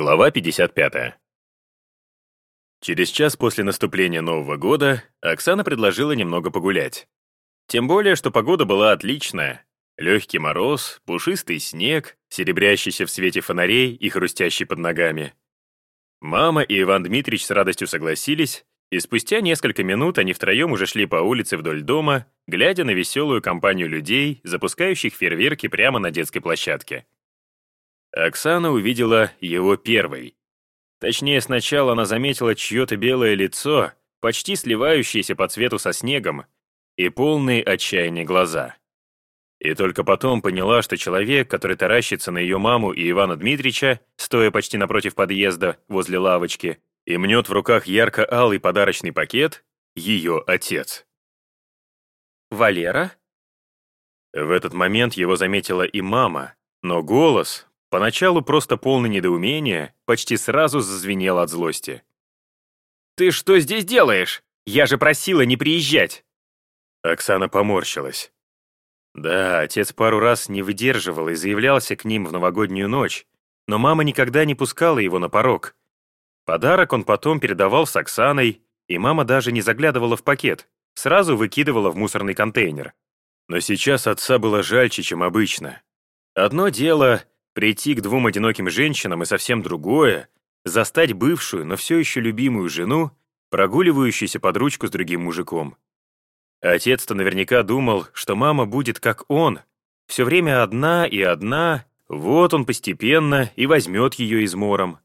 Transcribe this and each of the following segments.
Глава 55. Через час после наступления Нового года Оксана предложила немного погулять. Тем более, что погода была отличная. Легкий мороз, пушистый снег, серебрящийся в свете фонарей и хрустящий под ногами. Мама и Иван Дмитрич с радостью согласились, и спустя несколько минут они втроем уже шли по улице вдоль дома, глядя на веселую компанию людей, запускающих фейерверки прямо на детской площадке. Оксана увидела его первой. Точнее, сначала она заметила чье-то белое лицо, почти сливающееся по цвету со снегом, и полные отчаяния глаза. И только потом поняла, что человек, который таращится на ее маму и Ивана Дмитрича, стоя почти напротив подъезда, возле лавочки, и мнет в руках ярко-алый подарочный пакет, ее отец. «Валера?» В этот момент его заметила и мама, но голос, Поначалу просто полный недоумения, почти сразу зазвенел от злости. «Ты что здесь делаешь? Я же просила не приезжать!» Оксана поморщилась. Да, отец пару раз не выдерживал и заявлялся к ним в новогоднюю ночь, но мама никогда не пускала его на порог. Подарок он потом передавал с Оксаной, и мама даже не заглядывала в пакет, сразу выкидывала в мусорный контейнер. Но сейчас отца было жальче, чем обычно. Одно дело Прийти к двум одиноким женщинам и совсем другое — застать бывшую, но все еще любимую жену, прогуливающуюся под ручку с другим мужиком. Отец-то наверняка думал, что мама будет как он, все время одна и одна, вот он постепенно и возьмет ее измором.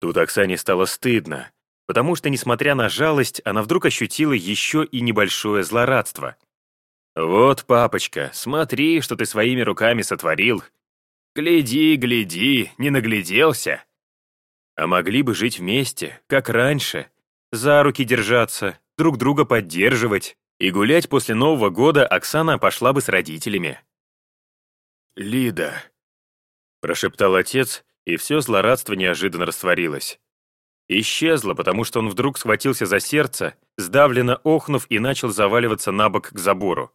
Тут Оксане стало стыдно, потому что, несмотря на жалость, она вдруг ощутила еще и небольшое злорадство. «Вот, папочка, смотри, что ты своими руками сотворил, Гляди, гляди, не нагляделся. А могли бы жить вместе, как раньше, за руки держаться, друг друга поддерживать, и гулять после Нового года Оксана пошла бы с родителями. «Лида», — прошептал отец, и все злорадство неожиданно растворилось. Исчезло, потому что он вдруг схватился за сердце, сдавленно охнув и начал заваливаться на бок к забору.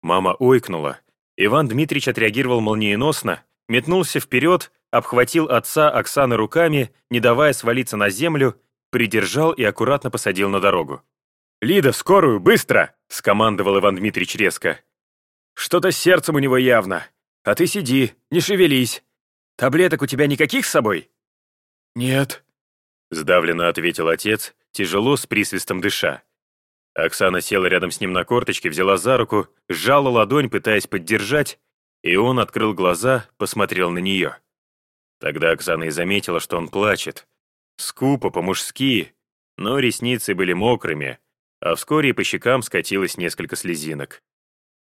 Мама ойкнула. Иван Дмитрич отреагировал молниеносно, метнулся вперед, обхватил отца Оксаны руками, не давая свалиться на землю, придержал и аккуратно посадил на дорогу. «Лида, скорую, быстро!» — скомандовал Иван Дмитрич резко. «Что-то с сердцем у него явно. А ты сиди, не шевелись. Таблеток у тебя никаких с собой?» «Нет», — сдавленно ответил отец, тяжело с присвистом дыша. Оксана села рядом с ним на корточке, взяла за руку, сжала ладонь, пытаясь поддержать, и он открыл глаза, посмотрел на нее. Тогда Оксана и заметила, что он плачет. Скупо, по-мужски, но ресницы были мокрыми, а вскоре по щекам скатилось несколько слезинок.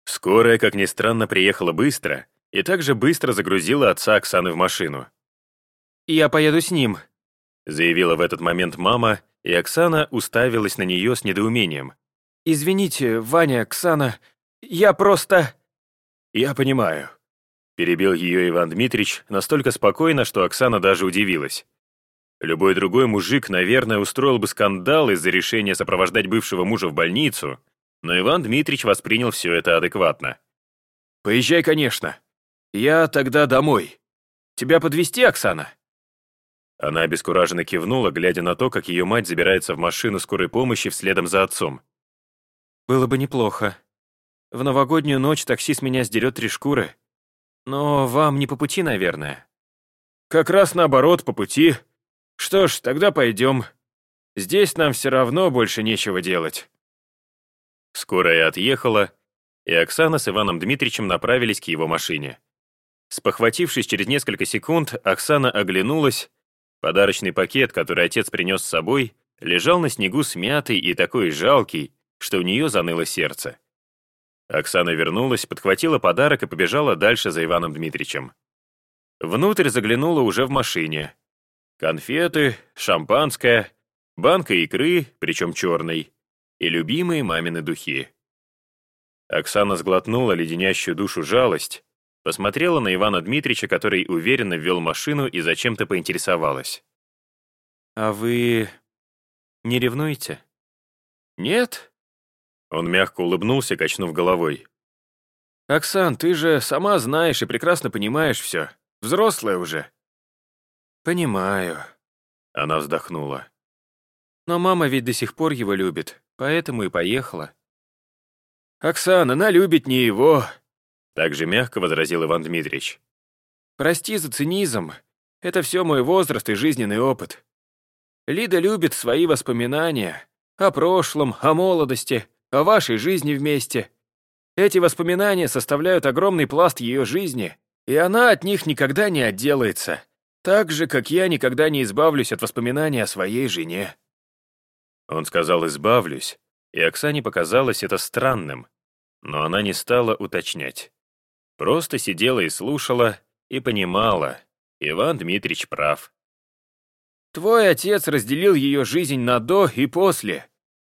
Скорая, как ни странно, приехала быстро и также быстро загрузила отца Оксаны в машину. «Я поеду с ним», — заявила в этот момент мама, и Оксана уставилась на нее с недоумением. «Извините, Ваня, Оксана, я просто...» «Я понимаю», — перебил ее Иван Дмитрич настолько спокойно, что Оксана даже удивилась. Любой другой мужик, наверное, устроил бы скандал из-за решения сопровождать бывшего мужа в больницу, но Иван Дмитрич воспринял все это адекватно. «Поезжай, конечно. Я тогда домой. Тебя подвести, Оксана?» Она обескураженно кивнула, глядя на то, как ее мать забирается в машину скорой помощи вследом за отцом. «Было бы неплохо», в новогоднюю ночь таксист меня сдерет три шкуры. Но вам не по пути, наверное. Как раз наоборот, по пути. Что ж, тогда пойдем. Здесь нам все равно больше нечего делать. Скорая отъехала, и Оксана с Иваном Дмитричем направились к его машине. Спохватившись через несколько секунд, Оксана оглянулась. Подарочный пакет, который отец принес с собой, лежал на снегу смятый и такой жалкий, что у нее заныло сердце. Оксана вернулась, подхватила подарок и побежала дальше за Иваном Дмитричем. Внутрь заглянула уже в машине. Конфеты, шампанское, банка икры, причем черной, и любимые мамины духи. Оксана сглотнула леденящую душу жалость, посмотрела на Ивана Дмитрича, который уверенно ввел машину и зачем-то поинтересовалась. «А вы не ревнуете?» «Нет», он мягко улыбнулся, качнув головой. «Оксан, ты же сама знаешь и прекрасно понимаешь все. Взрослая уже». «Понимаю», — она вздохнула. «Но мама ведь до сих пор его любит, поэтому и поехала». «Оксана, она любит не его», — также мягко возразил Иван Дмитриевич. «Прости за цинизм, это все мой возраст и жизненный опыт. Лида любит свои воспоминания о прошлом, о молодости, о вашей жизни вместе. Эти воспоминания составляют огромный пласт ее жизни, и она от них никогда не отделается, так же, как я никогда не избавлюсь от воспоминаний о своей жене». Он сказал «избавлюсь», и Оксане показалось это странным, но она не стала уточнять. Просто сидела и слушала, и понимала, Иван Дмитрич прав. Твой отец разделил ее жизнь на «до» и «после».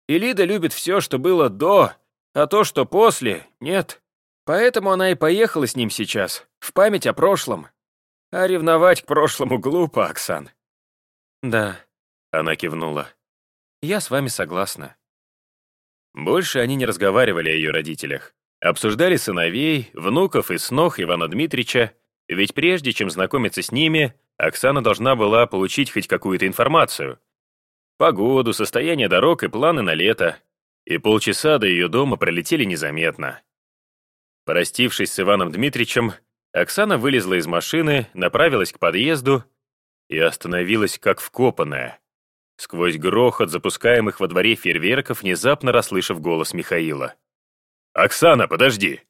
И Лида любит все, что было «до», а то, что «после» — нет. Поэтому она и поехала с ним сейчас, в память о прошлом. А ревновать к прошлому глупо, Оксан. Да, она кивнула. Я с вами согласна. Больше они не разговаривали о ее родителях. Обсуждали сыновей, внуков и снох Ивана Дмитрича, ведь прежде чем знакомиться с ними, Оксана должна была получить хоть какую-то информацию. Погоду, состояние дорог и планы на лето. И полчаса до ее дома пролетели незаметно. Простившись с Иваном Дмитричем, Оксана вылезла из машины, направилась к подъезду и остановилась как вкопанная. Сквозь грохот запускаемых во дворе фейерверков, внезапно расслышав голос Михаила. «Оксана, подожди!»